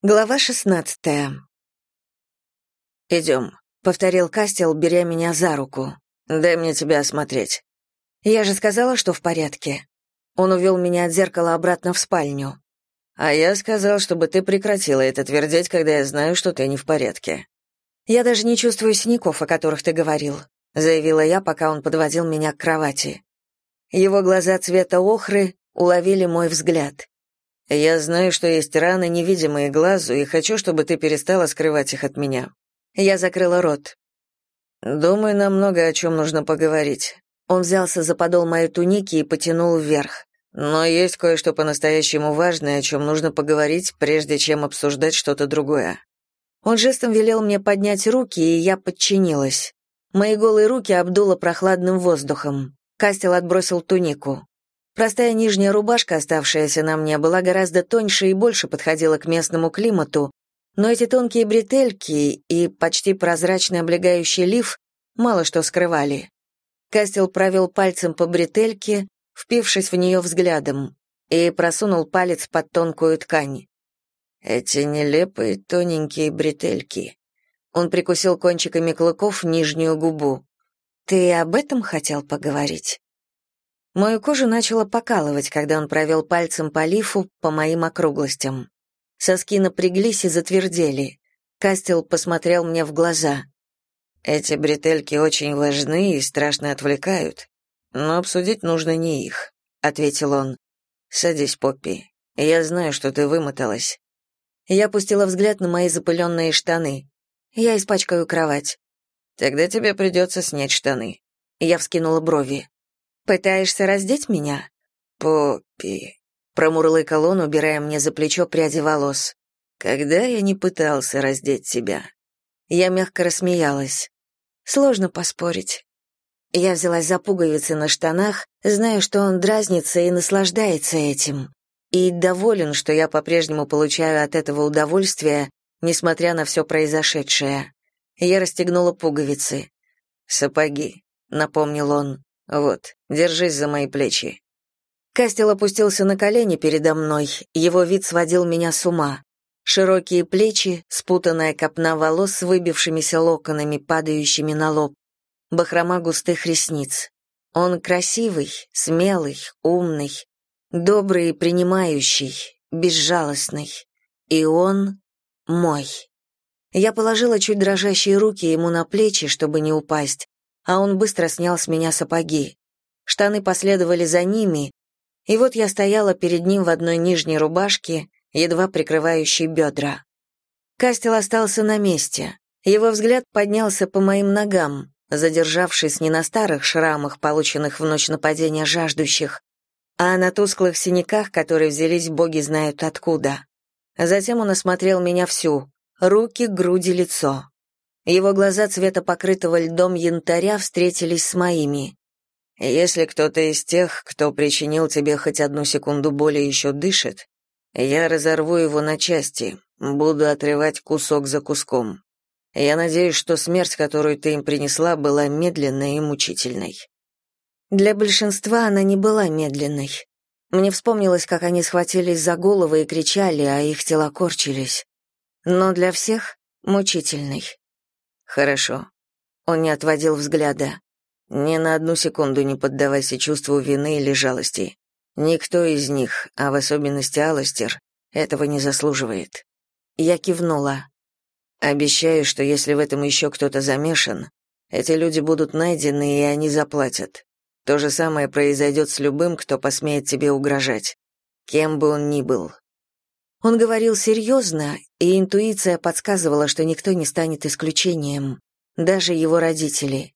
Глава шестнадцатая. «Идем», — повторил Кастел, беря меня за руку. «Дай мне тебя осмотреть». Я же сказала, что в порядке. Он увел меня от зеркала обратно в спальню. «А я сказал, чтобы ты прекратила это твердить, когда я знаю, что ты не в порядке». «Я даже не чувствую синяков, о которых ты говорил», — заявила я, пока он подводил меня к кровати. Его глаза цвета охры уловили мой взгляд. Я знаю, что есть раны, невидимые глазу, и хочу, чтобы ты перестала скрывать их от меня. Я закрыла рот. Думаю, нам много о чем нужно поговорить. Он взялся за подол моей туники и потянул вверх. Но есть кое-что по-настоящему важное, о чем нужно поговорить, прежде чем обсуждать что-то другое. Он жестом велел мне поднять руки, и я подчинилась. Мои голые руки обдуло прохладным воздухом. Кастел отбросил тунику. Простая нижняя рубашка, оставшаяся на мне, была гораздо тоньше и больше подходила к местному климату, но эти тонкие бретельки и почти прозрачный облегающий лиф мало что скрывали. Кастел провел пальцем по бретельке, впившись в нее взглядом, и просунул палец под тонкую ткань. Эти нелепые тоненькие бретельки. Он прикусил кончиками клыков нижнюю губу. «Ты об этом хотел поговорить?» Мою кожу начало покалывать, когда он провел пальцем по лифу по моим округлостям. Соски напряглись и затвердели. Кастел посмотрел мне в глаза. «Эти бретельки очень важны и страшно отвлекают, но обсудить нужно не их», — ответил он. «Садись, Поппи. Я знаю, что ты вымоталась». Я опустила взгляд на мои запыленные штаны. Я испачкаю кровать. «Тогда тебе придется снять штаны». Я вскинула брови. Пытаешься раздеть меня? Поппи, промурлыкал он, убирая мне за плечо пряди волос. Когда я не пытался раздеть тебя? Я мягко рассмеялась. Сложно поспорить. Я взялась за пуговицы на штанах, зная, что он дразнится и наслаждается этим. И доволен, что я по-прежнему получаю от этого удовольствие, несмотря на все произошедшее. Я расстегнула пуговицы. «Сапоги», — напомнил он. Вот, держись за мои плечи. Кастел опустился на колени передо мной, его вид сводил меня с ума. Широкие плечи, спутанная копна волос с выбившимися локонами, падающими на лоб, бахрома густых ресниц. Он красивый, смелый, умный, добрый и принимающий, безжалостный. И он мой. Я положила чуть дрожащие руки ему на плечи, чтобы не упасть, а он быстро снял с меня сапоги. Штаны последовали за ними, и вот я стояла перед ним в одной нижней рубашке, едва прикрывающей бедра. Кастел остался на месте. Его взгляд поднялся по моим ногам, задержавшись не на старых шрамах, полученных в ночь нападения жаждущих, а на тусклых синяках, которые взялись боги знают откуда. Затем он осмотрел меня всю — руки, груди, лицо. Его глаза цвета покрытого льдом янтаря встретились с моими. «Если кто-то из тех, кто причинил тебе хоть одну секунду боли, еще дышит, я разорву его на части, буду отрывать кусок за куском. Я надеюсь, что смерть, которую ты им принесла, была медленной и мучительной». Для большинства она не была медленной. Мне вспомнилось, как они схватились за головы и кричали, а их тела корчились. Но для всех — мучительной. Хорошо. Он не отводил взгляда. Ни на одну секунду не поддавайся чувству вины или жалости. Никто из них, а в особенности Аластер, этого не заслуживает. Я кивнула. Обещаю, что если в этом еще кто-то замешан, эти люди будут найдены, и они заплатят. То же самое произойдет с любым, кто посмеет тебе угрожать, кем бы он ни был. Он говорил серьезно, и интуиция подсказывала, что никто не станет исключением, даже его родители.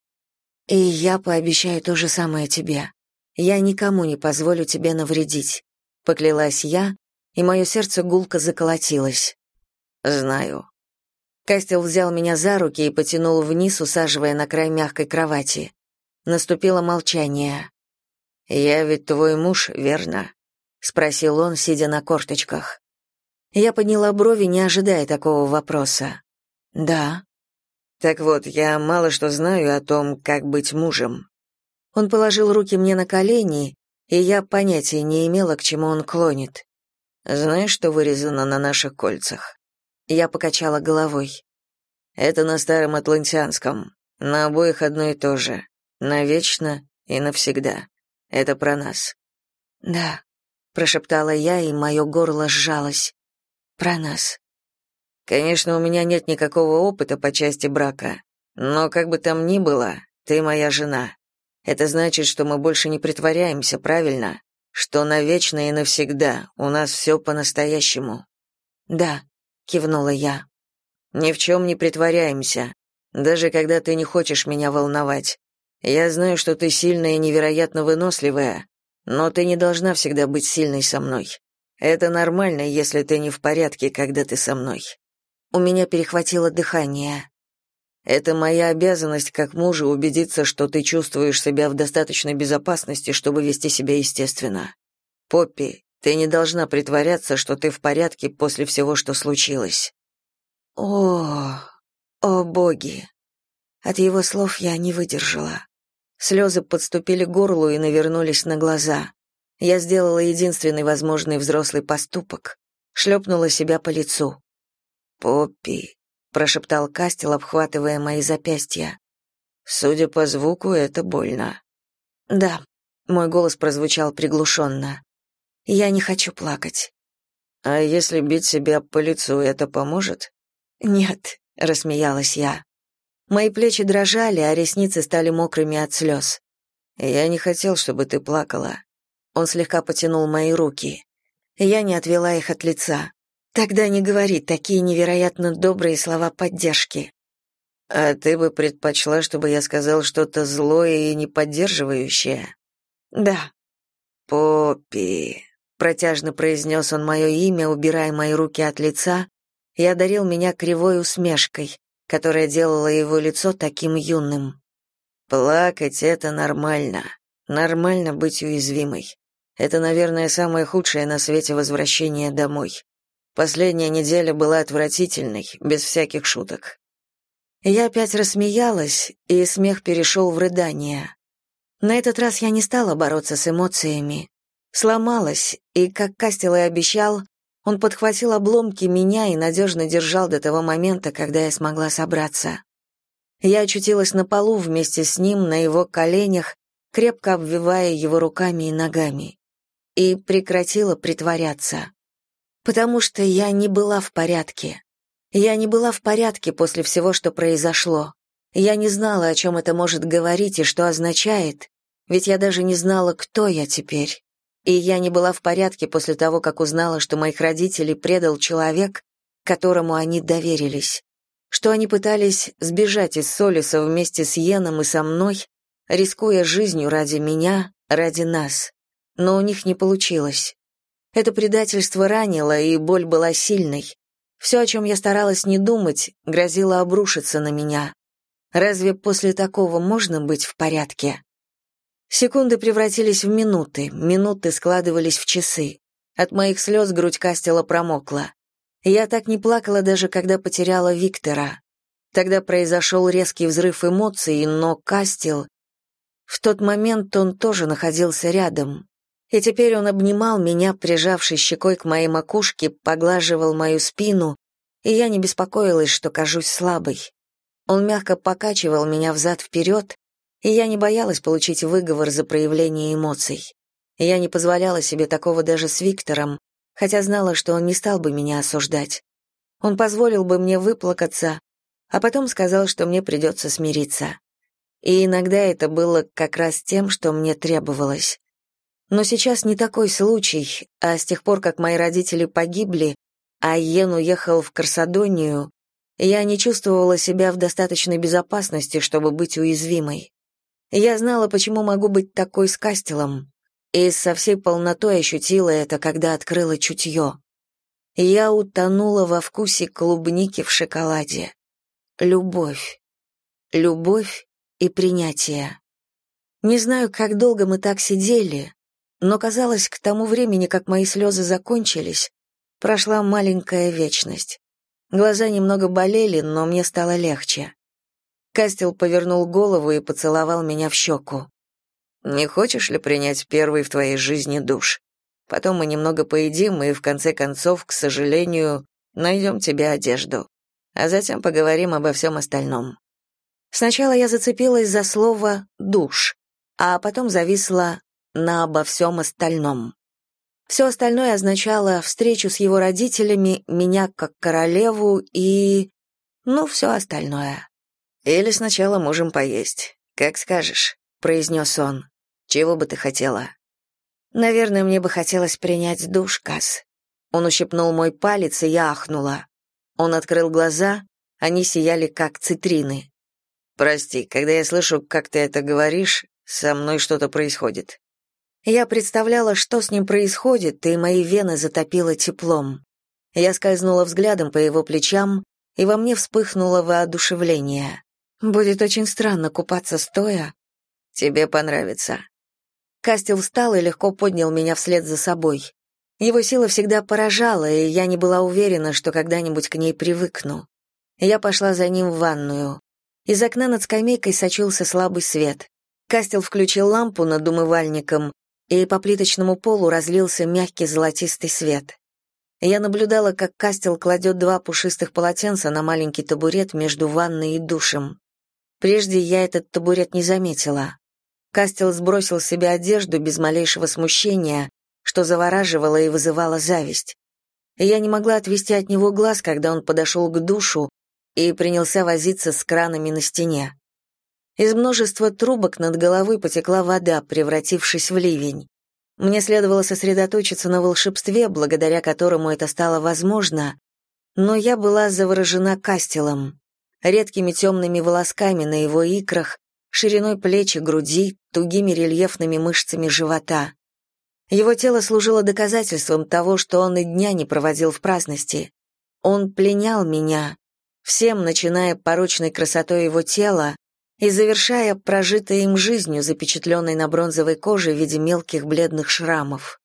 И я пообещаю то же самое тебе. Я никому не позволю тебе навредить, поклялась я, и мое сердце гулко заколотилось. Знаю. Кастел взял меня за руки и потянул вниз, усаживая на край мягкой кровати. Наступило молчание. «Я ведь твой муж, верно?» — спросил он, сидя на корточках. Я подняла брови, не ожидая такого вопроса. «Да». «Так вот, я мало что знаю о том, как быть мужем». Он положил руки мне на колени, и я понятия не имела, к чему он клонит. «Знаешь, что вырезано на наших кольцах?» Я покачала головой. Это на старом атлантианском. На обоих одно и то же. Навечно и навсегда. Это про нас. Да, прошептала я, и мое горло сжалось. Про нас. Конечно, у меня нет никакого опыта по части брака, но как бы там ни было, ты моя жена. Это значит, что мы больше не притворяемся, правильно? Что навечно и навсегда у нас все по-настоящему. Да, кивнула я. Ни в чем не притворяемся, даже когда ты не хочешь меня волновать. Я знаю, что ты сильная и невероятно выносливая, но ты не должна всегда быть сильной со мной. Это нормально, если ты не в порядке, когда ты со мной. У меня перехватило дыхание. Это моя обязанность как мужа убедиться, что ты чувствуешь себя в достаточной безопасности, чтобы вести себя естественно. Поппи, ты не должна притворяться, что ты в порядке после всего, что случилось. О, о боги. От его слов я не выдержала. Слезы подступили к горлу и навернулись на глаза. Я сделала единственный возможный взрослый поступок. Шлепнула себя по лицу. «Поппи», — прошептал Кастел, обхватывая мои запястья. «Судя по звуку, это больно». «Да», — мой голос прозвучал приглушенно. «Я не хочу плакать». «А если бить себя по лицу, это поможет?» «Нет», — рассмеялась я. Мои плечи дрожали, а ресницы стали мокрыми от слез. «Я не хотел, чтобы ты плакала». Он слегка потянул мои руки. Я не отвела их от лица. Тогда не говори такие невероятно добрые слова поддержки. А ты бы предпочла, чтобы я сказал что-то злое и неподдерживающее? Да. Поппи, протяжно произнес он мое имя, убирая мои руки от лица, и одарил меня кривой усмешкой, которая делала его лицо таким юным. Плакать — это нормально. Нормально быть уязвимой. Это, наверное, самое худшее на свете возвращение домой. Последняя неделя была отвратительной, без всяких шуток. Я опять рассмеялась, и смех перешел в рыдание. На этот раз я не стала бороться с эмоциями. Сломалась, и, как Кастел и обещал, он подхватил обломки меня и надежно держал до того момента, когда я смогла собраться. Я очутилась на полу вместе с ним на его коленях, крепко обвивая его руками и ногами. И прекратила притворяться. Потому что я не была в порядке. Я не была в порядке после всего, что произошло. Я не знала, о чем это может говорить и что означает, ведь я даже не знала, кто я теперь. И я не была в порядке после того, как узнала, что моих родителей предал человек, которому они доверились. Что они пытались сбежать из Солиса вместе с Йеном и со мной, рискуя жизнью ради меня, ради нас. Но у них не получилось. Это предательство ранило, и боль была сильной. Все, о чем я старалась не думать, грозило обрушиться на меня. Разве после такого можно быть в порядке? Секунды превратились в минуты, минуты складывались в часы. От моих слез грудь Кастела промокла. Я так не плакала даже когда потеряла Виктора. Тогда произошел резкий взрыв эмоций, но Кастел... В тот момент он тоже находился рядом. И теперь он обнимал меня, прижавшись щекой к моей макушке, поглаживал мою спину, и я не беспокоилась, что кажусь слабой. Он мягко покачивал меня взад-вперед, и я не боялась получить выговор за проявление эмоций. Я не позволяла себе такого даже с Виктором, хотя знала, что он не стал бы меня осуждать. Он позволил бы мне выплакаться, а потом сказал, что мне придется смириться. И иногда это было как раз тем, что мне требовалось. Но сейчас не такой случай, а с тех пор, как мои родители погибли, а Йен уехал в Корсадонию, я не чувствовала себя в достаточной безопасности, чтобы быть уязвимой. Я знала, почему могу быть такой с Кастелом, и со всей полнотой ощутила это, когда открыла чутье. Я утонула во вкусе клубники в шоколаде. Любовь. Любовь и принятие. Не знаю, как долго мы так сидели, но казалось, к тому времени, как мои слезы закончились, прошла маленькая вечность. Глаза немного болели, но мне стало легче. Кастел повернул голову и поцеловал меня в щеку. «Не хочешь ли принять первый в твоей жизни душ? Потом мы немного поедим, и в конце концов, к сожалению, Найдем тебе одежду. А затем поговорим обо всем остальном». Сначала я зацепилась за слово «душ», а потом зависла на обо всем остальном. Все остальное означало встречу с его родителями, меня как королеву и... ну, все остальное. «Или сначала можем поесть. Как скажешь», — произнес он. «Чего бы ты хотела?» «Наверное, мне бы хотелось принять душ, Кас». Он ущипнул мой палец, и я ахнула. Он открыл глаза, они сияли, как цитрины. «Прости, когда я слышу, как ты это говоришь, со мной что-то происходит». Я представляла, что с ним происходит, и мои вены затопило теплом. Я скользнула взглядом по его плечам, и во мне вспыхнуло воодушевление. Будет очень странно купаться стоя. Тебе понравится. Кастел встал и легко поднял меня вслед за собой. Его сила всегда поражала, и я не была уверена, что когда-нибудь к ней привыкну. Я пошла за ним в ванную. Из окна над скамейкой сочился слабый свет. Кастел включил лампу над умывальником, и по плиточному полу разлился мягкий золотистый свет. Я наблюдала, как Кастел кладет два пушистых полотенца на маленький табурет между ванной и душем. Прежде я этот табурет не заметила. Кастел сбросил с себя одежду без малейшего смущения, что завораживало и вызывало зависть. Я не могла отвести от него глаз, когда он подошел к душу и принялся возиться с кранами на стене. Из множества трубок над головой потекла вода, превратившись в ливень. Мне следовало сосредоточиться на волшебстве, благодаря которому это стало возможно, но я была заворожена Кастелом редкими темными волосками на его икрах, шириной плеч и груди, тугими рельефными мышцами живота. Его тело служило доказательством того, что он и дня не проводил в праздности. Он пленял меня, всем, начиная порочной красотой его тела и завершая прожитой им жизнью, запечатленной на бронзовой коже в виде мелких бледных шрамов.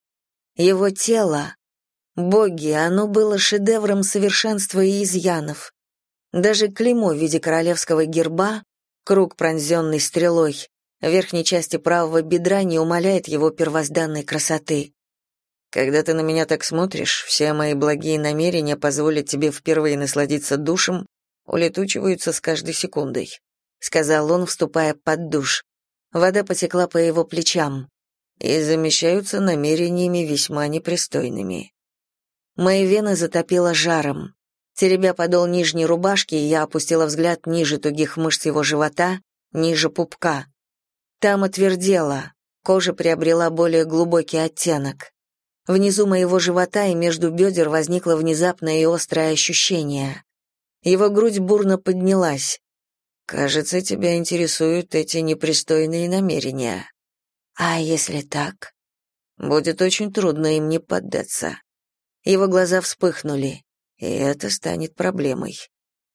Его тело, боги, оно было шедевром совершенства и изъянов. Даже клеймо в виде королевского герба, круг, пронзенный стрелой, в верхней части правого бедра не умаляет его первозданной красоты. Когда ты на меня так смотришь, все мои благие намерения позволят тебе впервые насладиться душем, улетучиваются с каждой секундой, сказал он, вступая под душ. Вода потекла по его плечам и замещаются намерениями весьма непристойными. Мои вены затопило жаром. Теребя подол нижней рубашки, я опустила взгляд ниже тугих мышц его живота, ниже пупка. Там отвердела, кожа приобрела более глубокий оттенок. Внизу моего живота и между бедер возникло внезапное и острое ощущение. Его грудь бурно поднялась. «Кажется, тебя интересуют эти непристойные намерения». «А если так?» «Будет очень трудно им не поддаться». Его глаза вспыхнули и это станет проблемой.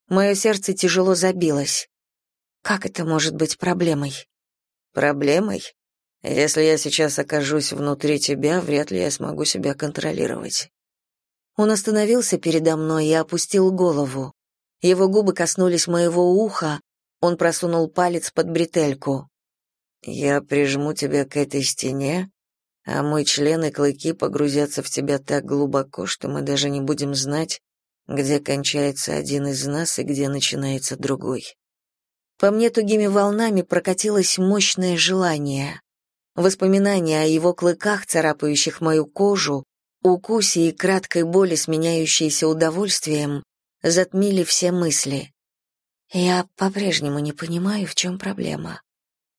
Мое сердце тяжело забилось. Как это может быть проблемой? Проблемой? Если я сейчас окажусь внутри тебя, вряд ли я смогу себя контролировать. Он остановился передо мной и опустил голову. Его губы коснулись моего уха, он просунул палец под бретельку. Я прижму тебя к этой стене, а мой член и клыки погрузятся в тебя так глубоко, что мы даже не будем знать, где кончается один из нас и где начинается другой. По мне тугими волнами прокатилось мощное желание. Воспоминания о его клыках, царапающих мою кожу, укусе и краткой боли, сменяющейся удовольствием, затмили все мысли. Я по-прежнему не понимаю, в чем проблема.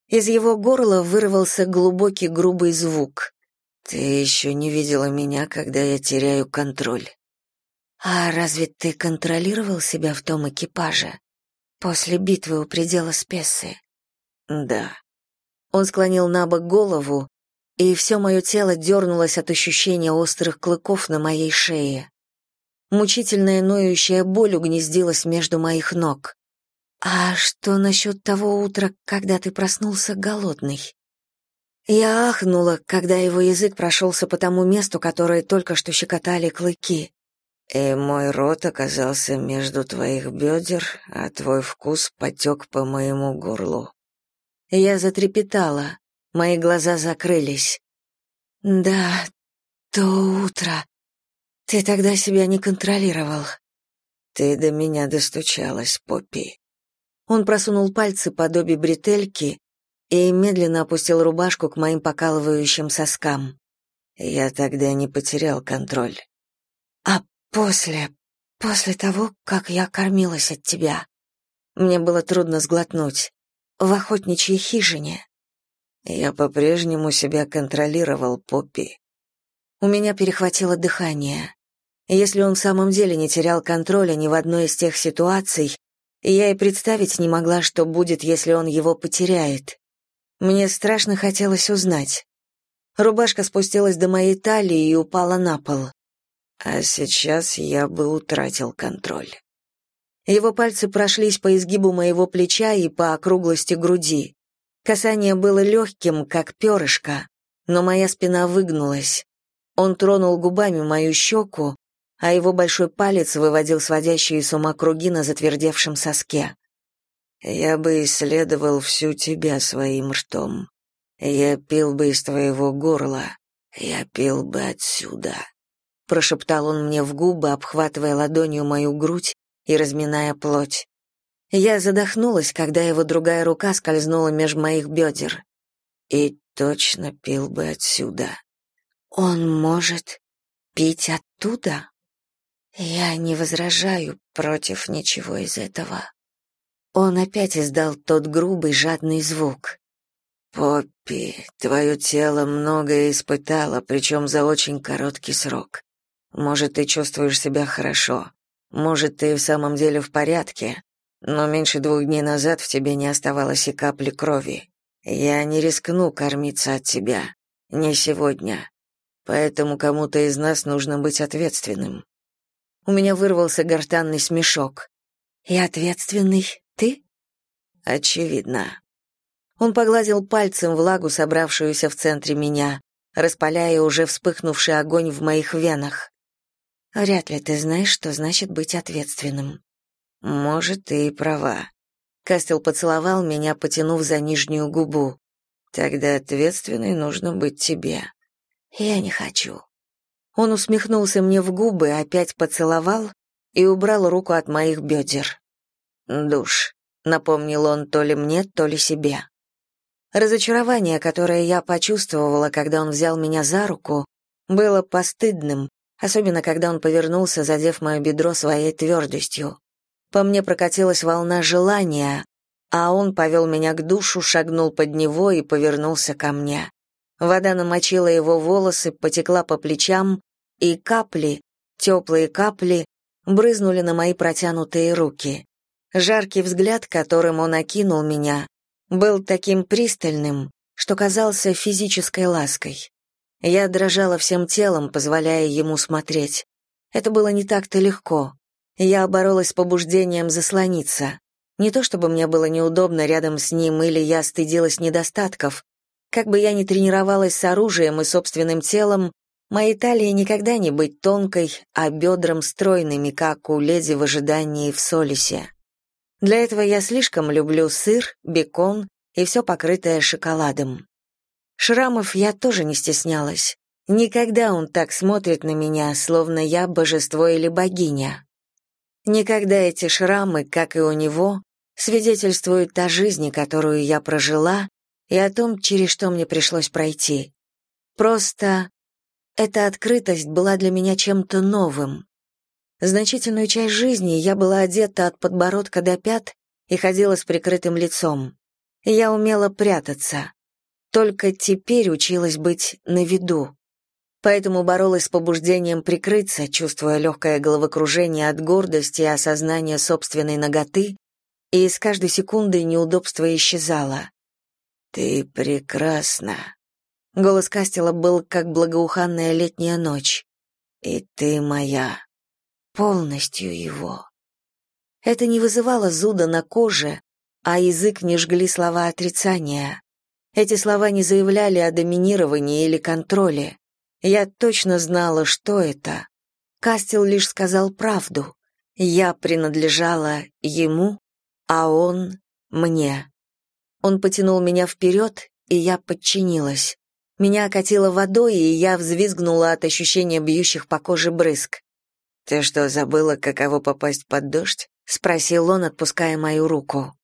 Из его горла вырвался глубокий грубый звук. «Ты еще не видела меня, когда я теряю контроль». «А разве ты контролировал себя в том экипаже? После битвы у предела Спессы?» «Да». Он склонил на бок голову, и все мое тело дернулось от ощущения острых клыков на моей шее. Мучительная ноющая боль угнездилась между моих ног. «А что насчет того утра, когда ты проснулся голодный?» Я ахнула, когда его язык прошелся по тому месту, которое только что щекотали клыки. И мой рот оказался между твоих бедер, а твой вкус потек по моему горлу. Я затрепетала, мои глаза закрылись. Да, то утро. Ты тогда себя не контролировал. Ты до меня достучалась, Поппи. Он просунул пальцы под обе бретельки и медленно опустил рубашку к моим покалывающим соскам. Я тогда не потерял контроль. А после, после того, как я кормилась от тебя, мне было трудно сглотнуть. В охотничьей хижине. Я по-прежнему себя контролировал, Поппи. У меня перехватило дыхание. Если он в самом деле не терял контроля ни в одной из тех ситуаций, я и представить не могла, что будет, если он его потеряет. Мне страшно хотелось узнать. Рубашка спустилась до моей талии и упала на пол. А сейчас я бы утратил контроль. Его пальцы прошлись по изгибу моего плеча и по округлости груди. Касание было легким, как перышко, но моя спина выгнулась. Он тронул губами мою щеку, а его большой палец выводил сводящие с ума круги на затвердевшем соске. «Я бы исследовал всю тебя своим ртом. Я пил бы из твоего горла. Я пил бы отсюда», — прошептал он мне в губы, обхватывая ладонью мою грудь и разминая плоть. Я задохнулась, когда его другая рука скользнула меж моих бедер. И точно пил бы отсюда. Он может пить оттуда? Я не возражаю против ничего из этого. Он опять издал тот грубый, жадный звук. «Поппи, твое тело многое испытало, причем за очень короткий срок. Может, ты чувствуешь себя хорошо, может, ты в самом деле в порядке, но меньше двух дней назад в тебе не оставалось и капли крови. Я не рискну кормиться от тебя. Не сегодня. Поэтому кому-то из нас нужно быть ответственным. У меня вырвался гортанный смешок. И ответственный ты? Очевидно. Он погладил пальцем влагу, собравшуюся в центре меня, распаляя уже вспыхнувший огонь в моих венах. Вряд ли ты знаешь, что значит быть ответственным. Может, ты и права. Кастел поцеловал меня, потянув за нижнюю губу. Тогда ответственной нужно быть тебе. Я не хочу. Он усмехнулся мне в губы, опять поцеловал и убрал руку от моих бедер. Душ, напомнил он то ли мне, то ли себе. Разочарование, которое я почувствовала, когда он взял меня за руку, было постыдным, особенно когда он повернулся, задев мое бедро своей твердостью. По мне прокатилась волна желания, а он повел меня к душу, шагнул под него и повернулся ко мне. Вода намочила его волосы, потекла по плечам, и капли, теплые капли, брызнули на мои протянутые руки. Жаркий взгляд, которым он окинул меня, был таким пристальным, что казался физической лаской. Я дрожала всем телом, позволяя ему смотреть. Это было не так-то легко. Я боролась с побуждением заслониться. Не то чтобы мне было неудобно рядом с ним или я стыдилась недостатков. Как бы я ни тренировалась с оружием и собственным телом, моей талии никогда не быть тонкой, а бедрам стройными, как у леди в ожидании в Солисе. Для этого я слишком люблю сыр, бекон и все покрытое шоколадом. Шрамов я тоже не стеснялась. Никогда он так смотрит на меня, словно я божество или богиня. Никогда эти шрамы, как и у него, свидетельствуют о жизни, которую я прожила, и о том, через что мне пришлось пройти. Просто эта открытость была для меня чем-то новым. Значительную часть жизни я была одета от подбородка до пят и ходила с прикрытым лицом. Я умела прятаться. Только теперь училась быть на виду. Поэтому боролась с побуждением прикрыться, чувствуя легкое головокружение от гордости и осознания собственной ноготы, и с каждой секундой неудобство исчезало. «Ты прекрасна». Голос Кастела был как благоуханная летняя ночь. «И ты моя». Полностью его. Это не вызывало зуда на коже, а язык не жгли слова отрицания. Эти слова не заявляли о доминировании или контроле. Я точно знала, что это. Кастел лишь сказал правду. Я принадлежала ему, а он — мне. Он потянул меня вперед, и я подчинилась. Меня окатило водой, и я взвизгнула от ощущения бьющих по коже брызг. «Ты что, забыла, каково попасть под дождь?» — спросил он, отпуская мою руку.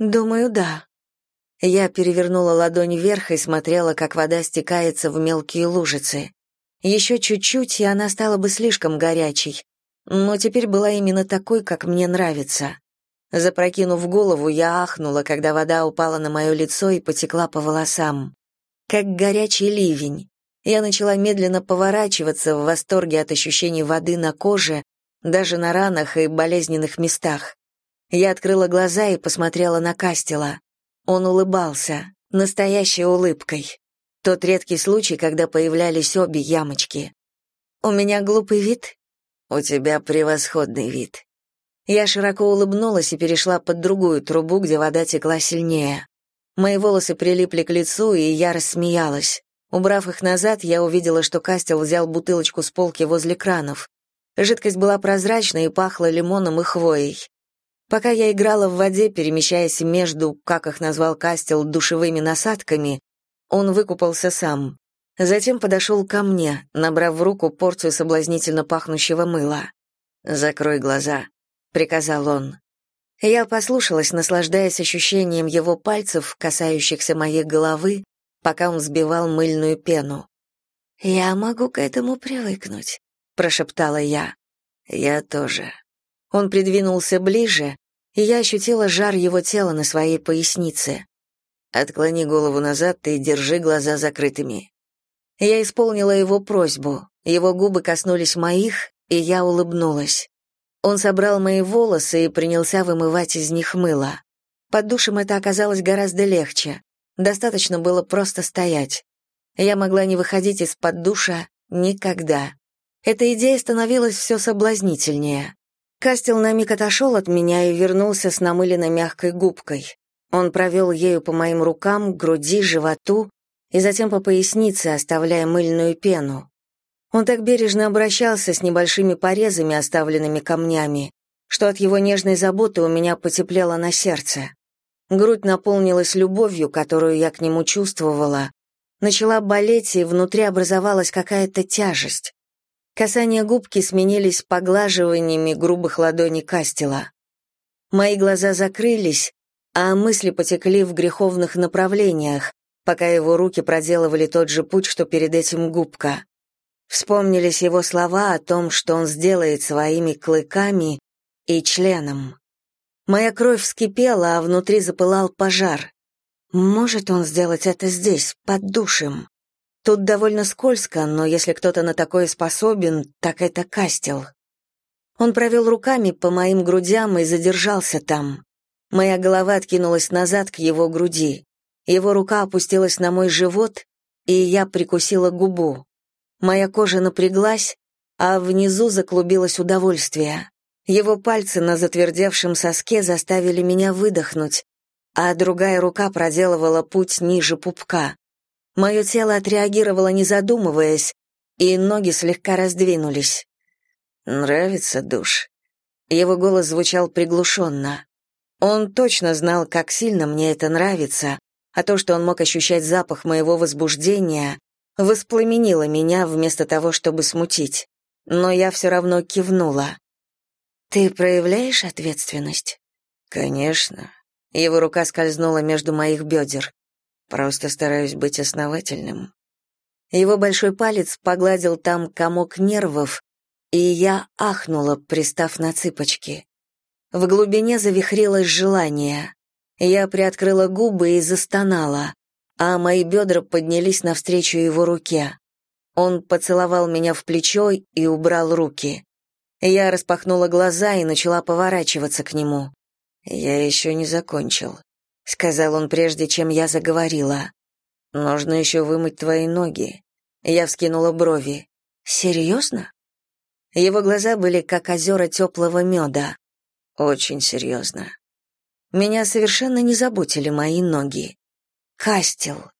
«Думаю, да». Я перевернула ладонь вверх и смотрела, как вода стекается в мелкие лужицы. Еще чуть-чуть, и она стала бы слишком горячей, но теперь была именно такой, как мне нравится. Запрокинув голову, я ахнула, когда вода упала на мое лицо и потекла по волосам. Как горячий ливень. Я начала медленно поворачиваться в восторге от ощущений воды на коже, даже на ранах и болезненных местах. Я открыла глаза и посмотрела на Кастела. Он улыбался, настоящей улыбкой. Тот редкий случай, когда появлялись обе ямочки. «У меня глупый вид?» «У тебя превосходный вид». Я широко улыбнулась и перешла под другую трубу, где вода текла сильнее. Мои волосы прилипли к лицу, и я рассмеялась. Убрав их назад, я увидела, что Кастел взял бутылочку с полки возле кранов. Жидкость была прозрачной и пахла лимоном и хвоей. Пока я играла в воде, перемещаясь между, как их назвал Кастел, душевыми насадками, он выкупался сам. Затем подошел ко мне, набрав в руку порцию соблазнительно пахнущего мыла. «Закрой глаза», — приказал он. Я послушалась, наслаждаясь ощущением его пальцев, касающихся моей головы, пока он взбивал мыльную пену. «Я могу к этому привыкнуть», — прошептала я. «Я тоже». Он придвинулся ближе, и я ощутила жар его тела на своей пояснице. «Отклони голову назад и держи глаза закрытыми». Я исполнила его просьбу. Его губы коснулись моих, и я улыбнулась. Он собрал мои волосы и принялся вымывать из них мыло. Под душем это оказалось гораздо легче. Достаточно было просто стоять. Я могла не выходить из-под душа никогда. Эта идея становилась все соблазнительнее. Кастел на миг отошел от меня и вернулся с намыленной мягкой губкой. Он провел ею по моим рукам, груди, животу и затем по пояснице, оставляя мыльную пену. Он так бережно обращался с небольшими порезами, оставленными камнями, что от его нежной заботы у меня потеплело на сердце. Грудь наполнилась любовью, которую я к нему чувствовала. Начала болеть, и внутри образовалась какая-то тяжесть. Касания губки сменились поглаживаниями грубых ладоней Кастела. Мои глаза закрылись, а мысли потекли в греховных направлениях, пока его руки проделывали тот же путь, что перед этим губка. Вспомнились его слова о том, что он сделает своими клыками и членом. Моя кровь вскипела, а внутри запылал пожар. Может он сделать это здесь, под душем? Тут довольно скользко, но если кто-то на такое способен, так это Кастел. Он провел руками по моим грудям и задержался там. Моя голова откинулась назад к его груди. Его рука опустилась на мой живот, и я прикусила губу. Моя кожа напряглась, а внизу заклубилось удовольствие. Его пальцы на затвердевшем соске заставили меня выдохнуть, а другая рука проделывала путь ниже пупка. Мое тело отреагировало, не задумываясь, и ноги слегка раздвинулись. «Нравится душ?» Его голос звучал приглушенно. Он точно знал, как сильно мне это нравится, а то, что он мог ощущать запах моего возбуждения, воспламенило меня вместо того, чтобы смутить. Но я все равно кивнула. Ты проявляешь ответственность? Конечно. Его рука скользнула между моих бедер. Просто стараюсь быть основательным. Его большой палец погладил там комок нервов, и я ахнула, пристав на цыпочки. В глубине завихрилось желание. Я приоткрыла губы и застонала, а мои бедра поднялись навстречу его руке. Он поцеловал меня в плечо и убрал руки. Я распахнула глаза и начала поворачиваться к нему. «Я еще не закончил», — сказал он прежде, чем я заговорила. «Нужно еще вымыть твои ноги». Я вскинула брови. «Серьезно?» Его глаза были как озера теплого меда. «Очень серьезно». Меня совершенно не заботили мои ноги. Кастел.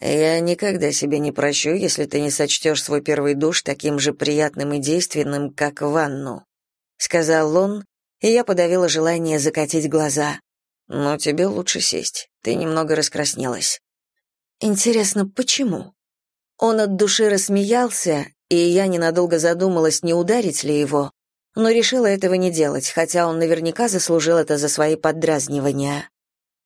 Я никогда себе не прощу, если ты не сочтешь свой первый душ таким же приятным и действенным, как ванну, сказал он, и я подавила желание закатить глаза. Но тебе лучше сесть. Ты немного раскраснелась. Интересно, почему? Он от души рассмеялся, и я ненадолго задумалась, не ударить ли его, но решила этого не делать, хотя он наверняка заслужил это за свои поддразнивания.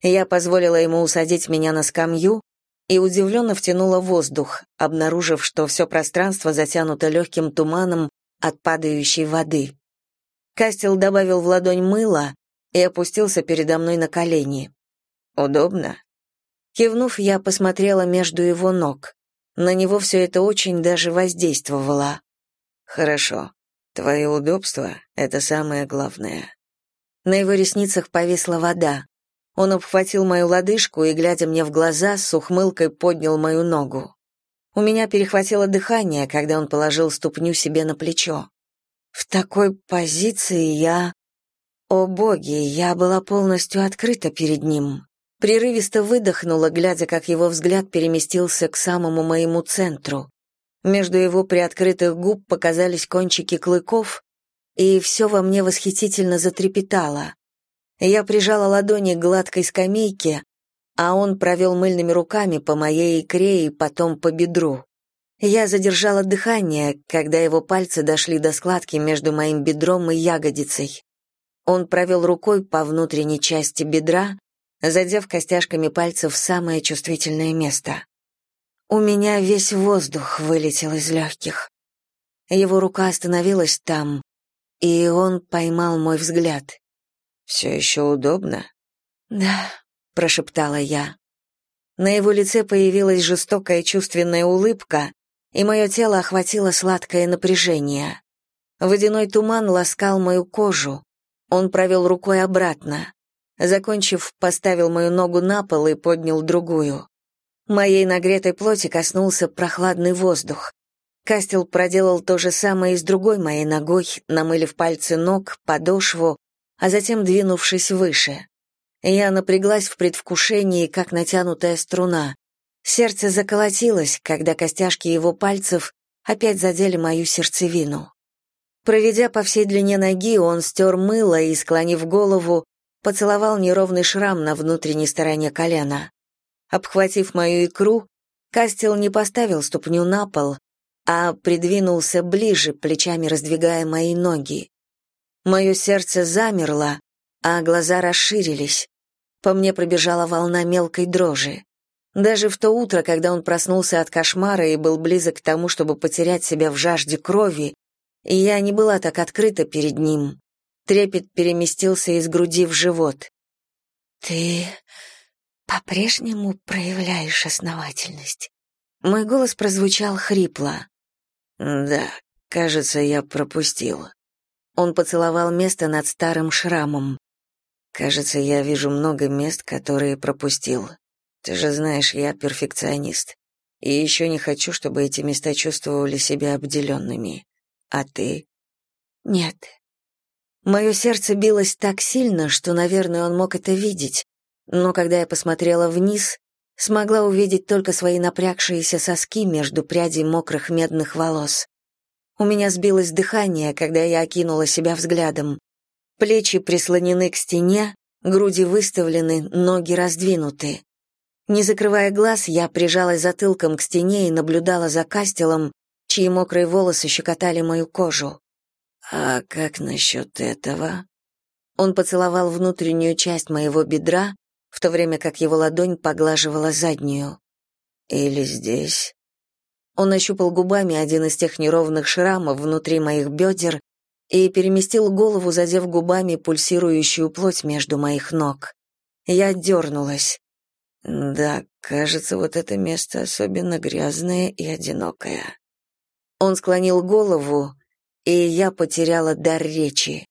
Я позволила ему усадить меня на скамью и удивленно втянула воздух, обнаружив, что все пространство затянуто легким туманом от падающей воды. Кастел добавил в ладонь мыла и опустился передо мной на колени. «Удобно?» Кивнув, я посмотрела между его ног. На него все это очень даже воздействовало. «Хорошо. Твое удобство — это самое главное». На его ресницах повисла вода. Он обхватил мою лодыжку и, глядя мне в глаза, с ухмылкой поднял мою ногу. У меня перехватило дыхание, когда он положил ступню себе на плечо. В такой позиции я... О боги, я была полностью открыта перед ним. Прерывисто выдохнула, глядя, как его взгляд переместился к самому моему центру. Между его приоткрытых губ показались кончики клыков, и все во мне восхитительно затрепетало. Я прижала ладони к гладкой скамейке, а он провел мыльными руками по моей икре и потом по бедру. Я задержала дыхание, когда его пальцы дошли до складки между моим бедром и ягодицей. Он провел рукой по внутренней части бедра, задев костяшками пальцев самое чувствительное место. У меня весь воздух вылетел из легких. Его рука остановилась там, и он поймал мой взгляд. «Все еще удобно?» «Да», — прошептала я. На его лице появилась жестокая чувственная улыбка, и мое тело охватило сладкое напряжение. Водяной туман ласкал мою кожу. Он провел рукой обратно. Закончив, поставил мою ногу на пол и поднял другую. Моей нагретой плоти коснулся прохладный воздух. Кастел проделал то же самое и с другой моей ногой, намылив пальцы ног, подошву, а затем двинувшись выше. Я напряглась в предвкушении, как натянутая струна. Сердце заколотилось, когда костяшки его пальцев опять задели мою сердцевину. Проведя по всей длине ноги, он стер мыло и, склонив голову, поцеловал неровный шрам на внутренней стороне колена. Обхватив мою икру, Кастел не поставил ступню на пол, а придвинулся ближе, плечами раздвигая мои ноги. Мое сердце замерло, а глаза расширились. По мне пробежала волна мелкой дрожи. Даже в то утро, когда он проснулся от кошмара и был близок к тому, чтобы потерять себя в жажде крови, я не была так открыта перед ним. Трепет переместился из груди в живот. «Ты по-прежнему проявляешь основательность?» Мой голос прозвучал хрипло. «Да, кажется, я пропустила». Он поцеловал место над старым шрамом. Кажется, я вижу много мест, которые пропустил. Ты же знаешь, я перфекционист. И еще не хочу, чтобы эти места чувствовали себя обделенными. А ты? Нет. Мое сердце билось так сильно, что, наверное, он мог это видеть. Но когда я посмотрела вниз, смогла увидеть только свои напрягшиеся соски между прядей мокрых медных волос. У меня сбилось дыхание, когда я окинула себя взглядом. Плечи прислонены к стене, груди выставлены, ноги раздвинуты. Не закрывая глаз, я прижалась затылком к стене и наблюдала за Кастелом, чьи мокрые волосы щекотали мою кожу. «А как насчет этого?» Он поцеловал внутреннюю часть моего бедра, в то время как его ладонь поглаживала заднюю. «Или здесь?» Он ощупал губами один из тех неровных шрамов внутри моих бедер и переместил голову, задев губами пульсирующую плоть между моих ног. Я дернулась. Да, кажется, вот это место особенно грязное и одинокое. Он склонил голову, и я потеряла дар речи.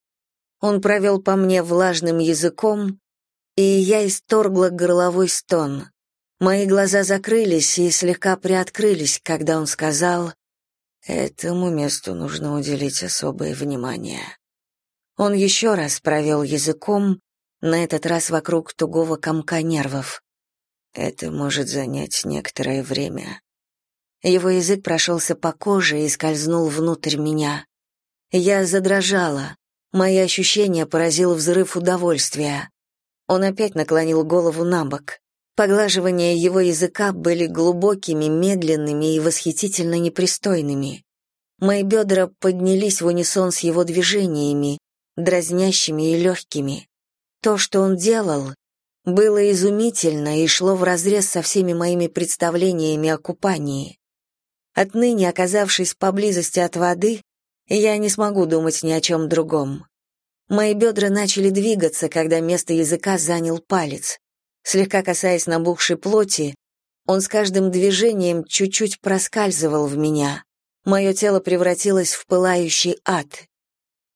Он провел по мне влажным языком, и я исторгла горловой стон. Мои глаза закрылись и слегка приоткрылись, когда он сказал, «Этому месту нужно уделить особое внимание». Он еще раз провел языком, на этот раз вокруг тугого комка нервов. Это может занять некоторое время. Его язык прошелся по коже и скользнул внутрь меня. Я задрожала. Мои ощущения поразил взрыв удовольствия. Он опять наклонил голову на бок. Поглаживания его языка были глубокими, медленными и восхитительно непристойными. Мои бедра поднялись в унисон с его движениями, дразнящими и легкими. То, что он делал, было изумительно и шло вразрез со всеми моими представлениями о купании. Отныне, оказавшись поблизости от воды, я не смогу думать ни о чем другом. Мои бедра начали двигаться, когда место языка занял палец. Слегка касаясь набухшей плоти, он с каждым движением чуть-чуть проскальзывал в меня. Мое тело превратилось в пылающий ад.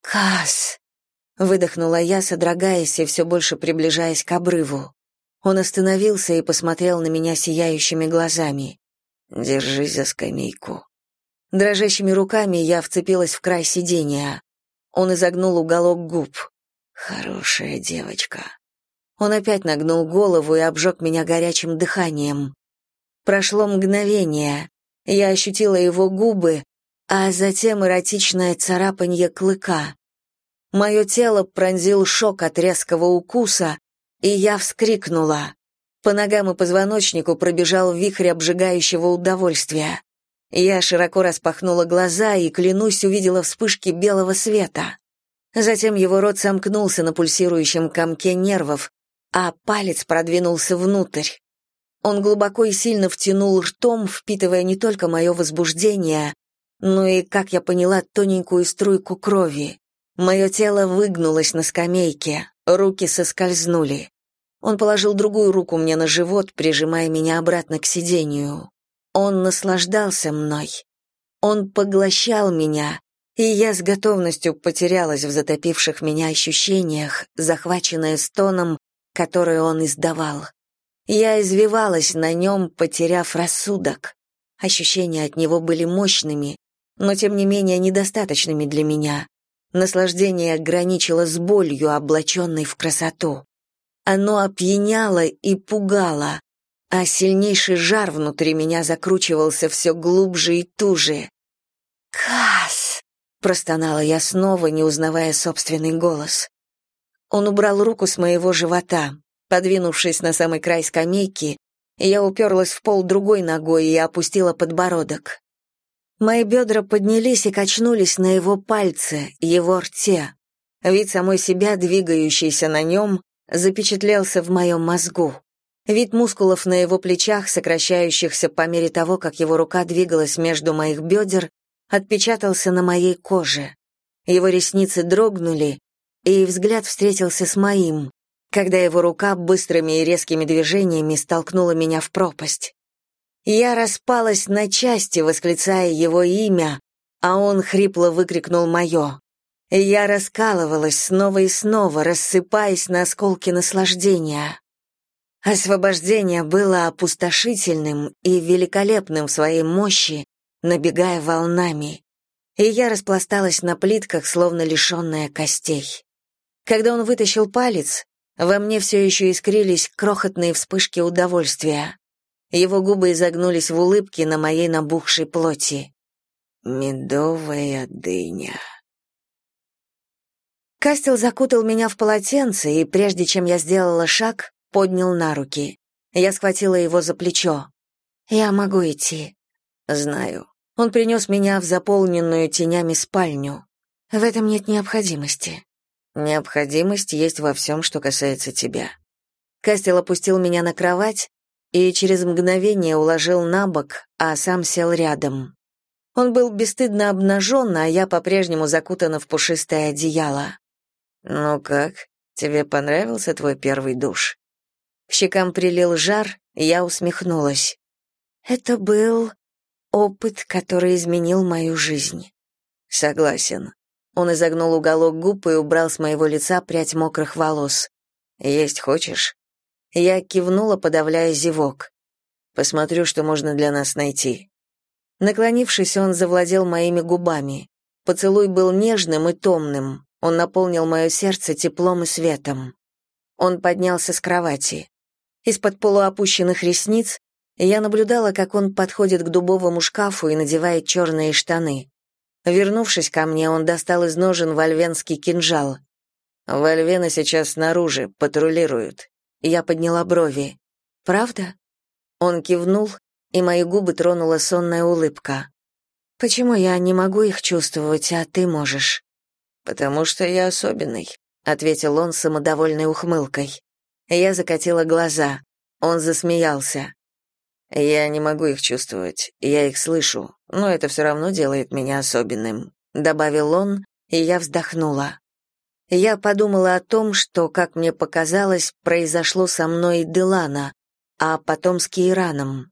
«Касс!» — выдохнула я, содрогаясь и все больше приближаясь к обрыву. Он остановился и посмотрел на меня сияющими глазами. «Держись за скамейку». Дрожащими руками я вцепилась в край сидения. Он изогнул уголок губ. «Хорошая девочка». Он опять нагнул голову и обжег меня горячим дыханием. Прошло мгновение. Я ощутила его губы, а затем эротичное царапанье клыка. Мое тело пронзил шок от резкого укуса, и я вскрикнула. По ногам и позвоночнику пробежал вихрь обжигающего удовольствия. Я широко распахнула глаза и, клянусь, увидела вспышки белого света. Затем его рот сомкнулся на пульсирующем комке нервов, а палец продвинулся внутрь. Он глубоко и сильно втянул ртом, впитывая не только мое возбуждение, но и, как я поняла, тоненькую струйку крови. Мое тело выгнулось на скамейке, руки соскользнули. Он положил другую руку мне на живот, прижимая меня обратно к сидению. Он наслаждался мной. Он поглощал меня, и я с готовностью потерялась в затопивших меня ощущениях, захваченная стоном, который он издавал. Я извивалась на нем, потеряв рассудок. Ощущения от него были мощными, но тем не менее недостаточными для меня. Наслаждение граничило с болью, облаченной в красоту. Оно опьяняло и пугало, а сильнейший жар внутри меня закручивался все глубже и туже. «Касс!» — простонала я снова, не узнавая собственный голос. Он убрал руку с моего живота. Подвинувшись на самый край скамейки, я уперлась в пол другой ногой и опустила подбородок. Мои бедра поднялись и качнулись на его пальце, его рте. Вид самой себя, двигающейся на нем, запечатлелся в моем мозгу. Вид мускулов на его плечах, сокращающихся по мере того, как его рука двигалась между моих бедер, отпечатался на моей коже. Его ресницы дрогнули, и взгляд встретился с моим, когда его рука быстрыми и резкими движениями столкнула меня в пропасть. Я распалась на части, восклицая его имя, а он хрипло выкрикнул мое. Я раскалывалась снова и снова, рассыпаясь на осколки наслаждения. Освобождение было опустошительным и великолепным в своей мощи, набегая волнами, и я распласталась на плитках, словно лишенная костей. Когда он вытащил палец, во мне все еще искрились крохотные вспышки удовольствия. Его губы изогнулись в улыбке на моей набухшей плоти. «Медовая дыня». Кастел закутал меня в полотенце, и прежде чем я сделала шаг, поднял на руки. Я схватила его за плечо. «Я могу идти». «Знаю». Он принес меня в заполненную тенями спальню. В этом нет необходимости. Необходимость есть во всем, что касается тебя. Кастел опустил меня на кровать и через мгновение уложил на бок, а сам сел рядом. Он был бесстыдно обнажен, а я по-прежнему закутана в пушистое одеяло. «Ну как, тебе понравился твой первый душ?» К щекам прилил жар, я усмехнулась. Это был опыт, который изменил мою жизнь. Согласен. Он изогнул уголок губ и убрал с моего лица прядь мокрых волос. Есть хочешь? Я кивнула, подавляя зевок. Посмотрю, что можно для нас найти. Наклонившись, он завладел моими губами. Поцелуй был нежным и томным. Он наполнил мое сердце теплом и светом. Он поднялся с кровати. Из-под полуопущенных ресниц я наблюдала, как он подходит к дубовому шкафу и надевает черные штаны. Вернувшись ко мне, он достал из ножен вольвенский кинжал. «Вольвены сейчас снаружи, патрулируют». Я подняла брови. «Правда?» Он кивнул, и мои губы тронула сонная улыбка. Почему я не могу их чувствовать, а ты можешь? Потому что я особенный, ответил он самодовольной ухмылкой. Я закатила глаза. Он засмеялся. Я не могу их чувствовать, я их слышу, но это все равно делает меня особенным, добавил он, и я вздохнула. Я подумала о том, что, как мне показалось, произошло со мной и Делана, а потом с Кейраном.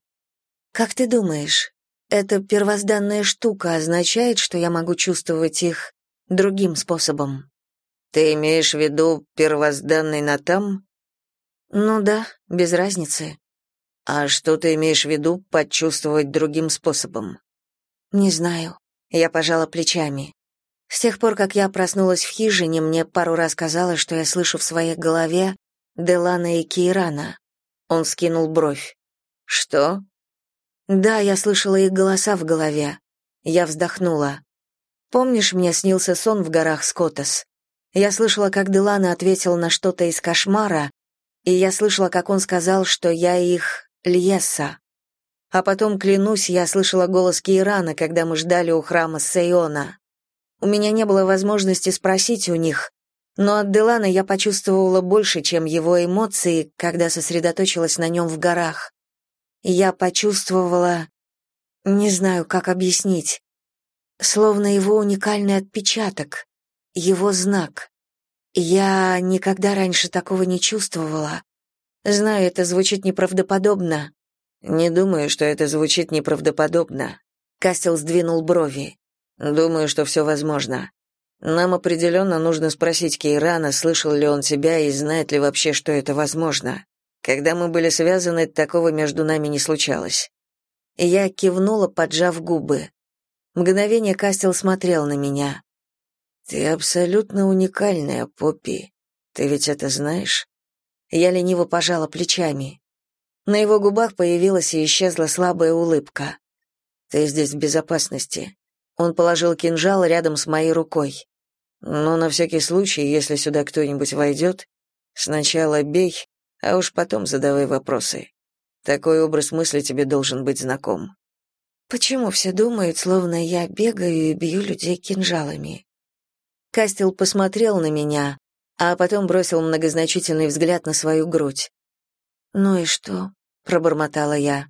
Как ты думаешь, эта первозданная штука означает, что я могу чувствовать их другим способом? Ты имеешь в виду первозданный Натам? Ну да, без разницы. А что ты имеешь в виду почувствовать другим способом? Не знаю. Я пожала плечами. С тех пор, как я проснулась в хижине, мне пару раз казалось, что я слышу в своей голове Делана и Кейрана. Он скинул бровь. Что? Да, я слышала их голоса в голове. Я вздохнула. Помнишь, мне снился сон в горах Скотас? Я слышала, как Делана ответил на что-то из кошмара, и я слышала, как он сказал, что я их Льеса. А потом, клянусь, я слышала голос Кейрана, когда мы ждали у храма Сейона. У меня не было возможности спросить у них, но от Делана я почувствовала больше, чем его эмоции, когда сосредоточилась на нем в горах. Я почувствовала... Не знаю, как объяснить. Словно его уникальный отпечаток, его знак. Я никогда раньше такого не чувствовала. Знаю, это звучит неправдоподобно. Не думаю, что это звучит неправдоподобно. Кастел сдвинул брови. Думаю, что все возможно. Нам определенно нужно спросить Кейрана, слышал ли он тебя и знает ли вообще, что это возможно. Когда мы были связаны, такого между нами не случалось. Я кивнула, поджав губы. Мгновение Кастел смотрел на меня. Ты абсолютно уникальная, Поппи. Ты ведь это знаешь? Я лениво пожала плечами. На его губах появилась и исчезла слабая улыбка. Ты здесь в безопасности. Он положил кинжал рядом с моей рукой. Но на всякий случай, если сюда кто-нибудь войдет, сначала бей, а уж потом задавай вопросы. Такой образ мысли тебе должен быть знаком. Почему все думают, словно я бегаю и бью людей кинжалами? Кастел посмотрел на меня, а потом бросил многозначительный взгляд на свою грудь. «Ну и что?» — пробормотала я.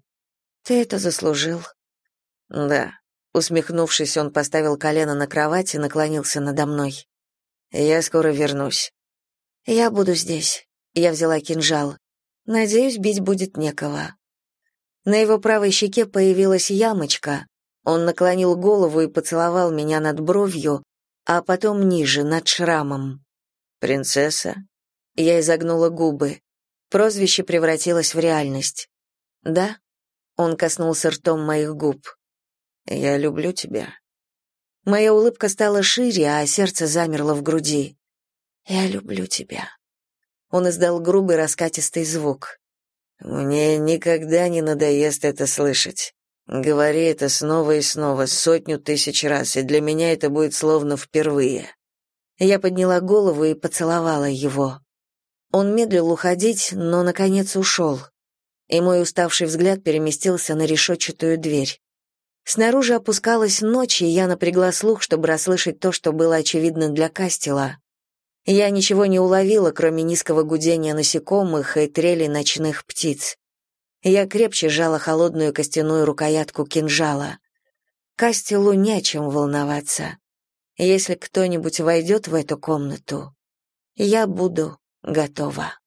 «Ты это заслужил». «Да». Усмехнувшись, он поставил колено на кровать и наклонился надо мной. «Я скоро вернусь». «Я буду здесь». Я взяла кинжал. «Надеюсь, бить будет некого». На его правой щеке появилась ямочка. Он наклонил голову и поцеловал меня над бровью, а потом ниже, над шрамом. «Принцесса?» Я изогнула губы. Прозвище превратилось в реальность. «Да?» Он коснулся ртом моих губ. «Я люблю тебя». Моя улыбка стала шире, а сердце замерло в груди. «Я люблю тебя». Он издал грубый раскатистый звук. «Мне никогда не надоест это слышать. Говори это снова и снова, сотню тысяч раз, и для меня это будет словно впервые». Я подняла голову и поцеловала его. Он медлил уходить, но, наконец, ушел. И мой уставший взгляд переместился на решетчатую дверь. Снаружи опускалась ночь, и я напрягла слух, чтобы расслышать то, что было очевидно для Кастела. Я ничего не уловила, кроме низкого гудения насекомых и трели ночных птиц. Я крепче сжала холодную костяную рукоятку кинжала. Кастелу не о чем волноваться. Если кто-нибудь войдет в эту комнату, я буду готова.